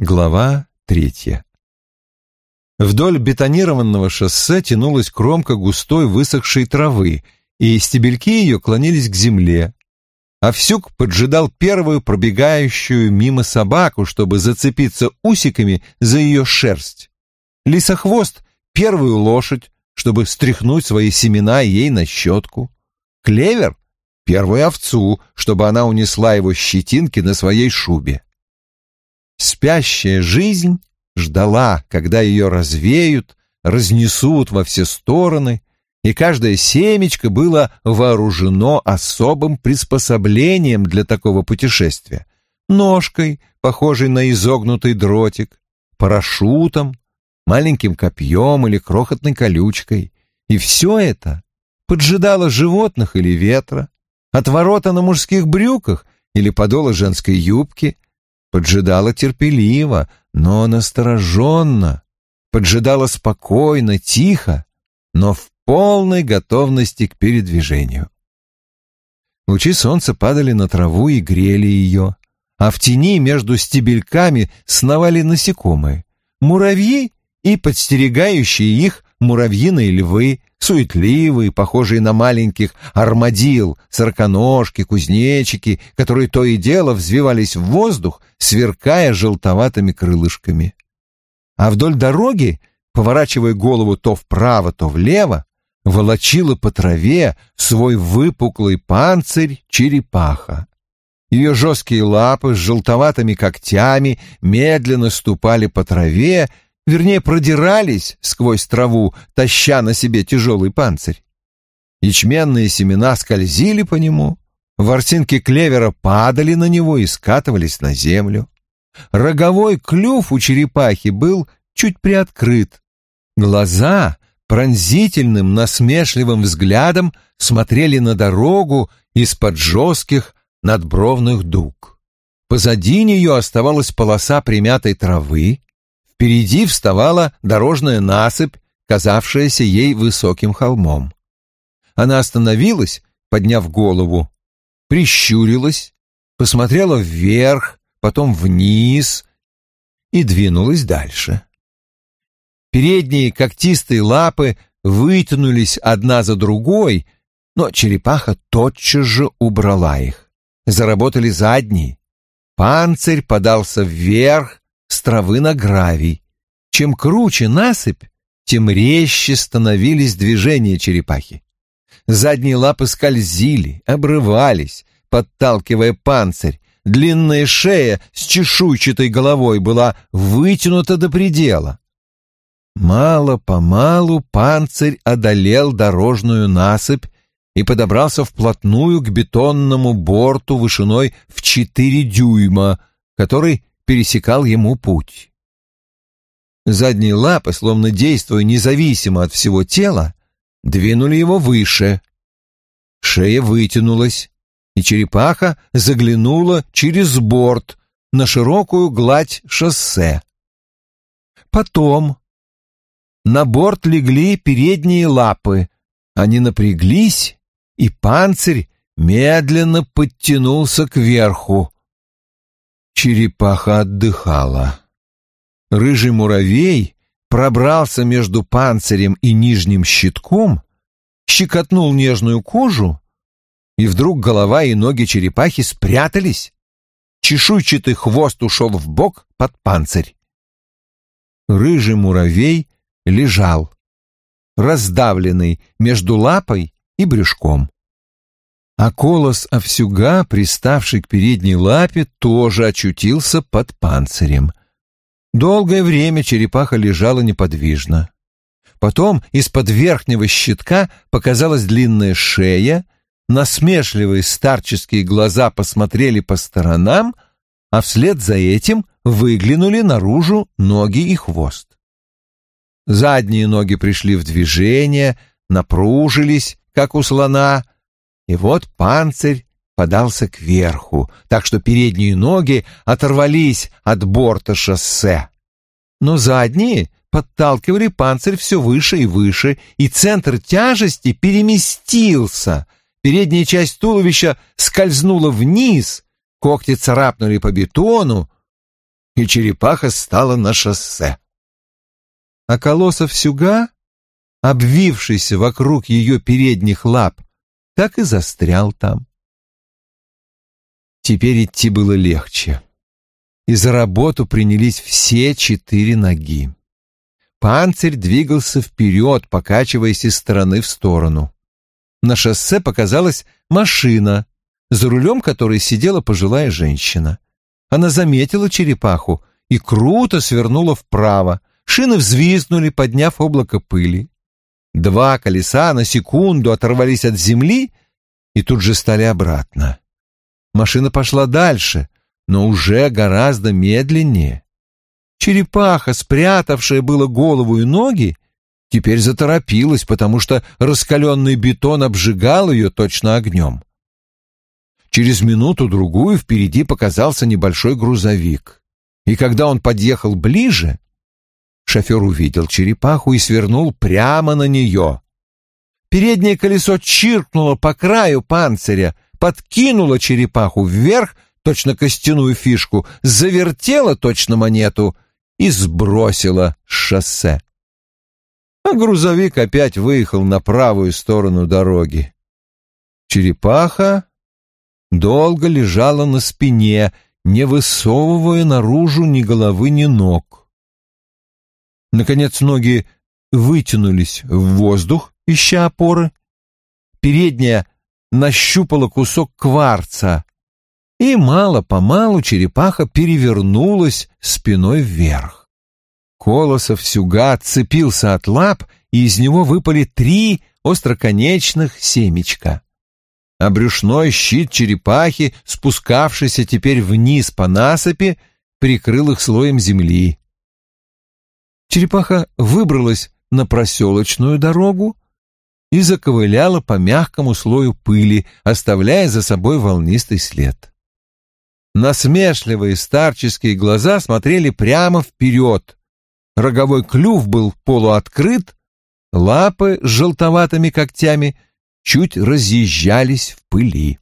Глава третья. Вдоль бетонированного шоссе тянулась кромка густой высохшей травы, и стебельки ее клонились к земле. Овсюк поджидал первую пробегающую мимо собаку, чтобы зацепиться усиками за ее шерсть. Лисохвост — первую лошадь, чтобы стряхнуть свои семена ей на щетку. Клевер — первую овцу, чтобы она унесла его щетинки на своей шубе. Спящая жизнь ждала, когда ее развеют, разнесут во все стороны, и каждое семечко было вооружено особым приспособлением для такого путешествия. Ножкой, похожей на изогнутый дротик, парашютом, маленьким копьем или крохотной колючкой. И все это поджидало животных или ветра, отворота на мужских брюках или подола женской юбки — поджидала терпеливо, но настороженно, поджидала спокойно, тихо, но в полной готовности к передвижению. Лучи солнца падали на траву и грели ее, а в тени между стебельками сновали насекомые, муравьи и подстерегающие их муравьиные львы, суетливые, похожие на маленьких армадил, сороконожки, кузнечики, которые то и дело взвивались в воздух, сверкая желтоватыми крылышками. А вдоль дороги, поворачивая голову то вправо, то влево, волочила по траве свой выпуклый панцирь черепаха. Ее жесткие лапы с желтоватыми когтями медленно ступали по траве, вернее, продирались сквозь траву, таща на себе тяжелый панцирь. Ячменные семена скользили по нему, ворсинки клевера падали на него и скатывались на землю. Роговой клюв у черепахи был чуть приоткрыт. Глаза пронзительным, насмешливым взглядом смотрели на дорогу из-под жестких надбровных дуг. Позади нее оставалась полоса примятой травы, Впереди вставала дорожная насыпь, казавшаяся ей высоким холмом. Она остановилась, подняв голову, прищурилась, посмотрела вверх, потом вниз и двинулась дальше. Передние когтистые лапы вытянулись одна за другой, но черепаха тотчас же убрала их. Заработали задние. Панцирь подался вверх, с травы на гравий. Чем круче насыпь, тем резче становились движения черепахи. Задние лапы скользили, обрывались, подталкивая панцирь. Длинная шея с чешуйчатой головой была вытянута до предела. Мало-помалу панцирь одолел дорожную насыпь и подобрался вплотную к бетонному борту вышиной в четыре дюйма, который пересекал ему путь. Задние лапы, словно действуя независимо от всего тела, двинули его выше. Шея вытянулась, и черепаха заглянула через борт на широкую гладь шоссе. Потом на борт легли передние лапы, они напряглись, и панцирь медленно подтянулся кверху. Черепаха отдыхала. Рыжий муравей пробрался между панцирем и нижним щитком, щекотнул нежную кожу, и вдруг голова и ноги черепахи спрятались. Чешуйчатый хвост ушел в бок под панцирь. Рыжий муравей лежал, раздавленный между лапой и брюшком. А колос овсюга, приставший к передней лапе, тоже очутился под панцирем. Долгое время черепаха лежала неподвижно. Потом из-под верхнего щитка показалась длинная шея, насмешливые старческие глаза посмотрели по сторонам, а вслед за этим выглянули наружу ноги и хвост. Задние ноги пришли в движение, напружились, как у слона — и вот панцирь подался кверху, так что передние ноги оторвались от борта шоссе. Но задние подталкивали панцирь все выше и выше, и центр тяжести переместился. Передняя часть туловища скользнула вниз, когти царапнули по бетону, и черепаха стала на шоссе. А колоссов сюга, обвившийся вокруг ее передних лап, так и застрял там. Теперь идти было легче. И за работу принялись все четыре ноги. Панцирь двигался вперед, покачиваясь из стороны в сторону. На шоссе показалась машина, за рулем которой сидела пожилая женщина. Она заметила черепаху и круто свернула вправо. Шины взвизгнули, подняв облако пыли. Два колеса на секунду оторвались от земли и тут же стали обратно. Машина пошла дальше, но уже гораздо медленнее. Черепаха, спрятавшая было голову и ноги, теперь заторопилась, потому что раскаленный бетон обжигал ее точно огнем. Через минуту-другую впереди показался небольшой грузовик. И когда он подъехал ближе, шофер увидел черепаху и свернул прямо на нее. Переднее колесо чиркнуло по краю панциря, подкинуло черепаху вверх, точно костяную фишку, завертело точно монету и сбросило с шоссе. А грузовик опять выехал на правую сторону дороги. Черепаха долго лежала на спине, не высовывая наружу ни головы, ни ног. Наконец ноги вытянулись в воздух, ища опоры. Передняя нащупала кусок кварца, и мало-помалу черепаха перевернулась спиной вверх. Колосов сюга отцепился от лап, и из него выпали три остроконечных семечка а брюшной щит черепахи, спускавшийся теперь вниз по насыпи, прикрыл их слоем земли. Черепаха выбралась на проселочную дорогу и заковыляла по мягкому слою пыли, оставляя за собой волнистый след. Насмешливые старческие глаза смотрели прямо вперед. Роговой клюв был полуоткрыт, лапы с желтоватыми когтями чуть разъезжались в пыли.